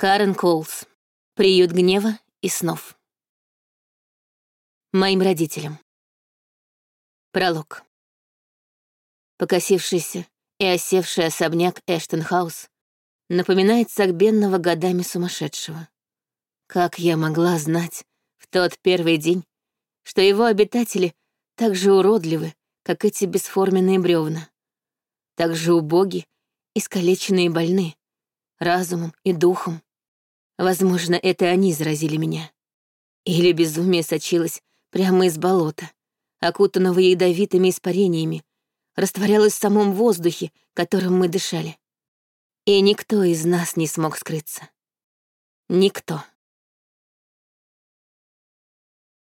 Карен Коулс. Приют гнева и снов. Моим родителям. Пролог. Покосившийся и осевший особняк Эштенхаус напоминает согбенного годами сумасшедшего. Как я могла знать в тот первый день, что его обитатели так же уродливы, как эти бесформенные бревна, так же убоги, искалеченные и больны, разумом и духом. Возможно, это они заразили меня. Или безумие сочилось прямо из болота, окутанного ядовитыми испарениями, растворялось в самом воздухе, которым мы дышали. И никто из нас не смог скрыться. Никто.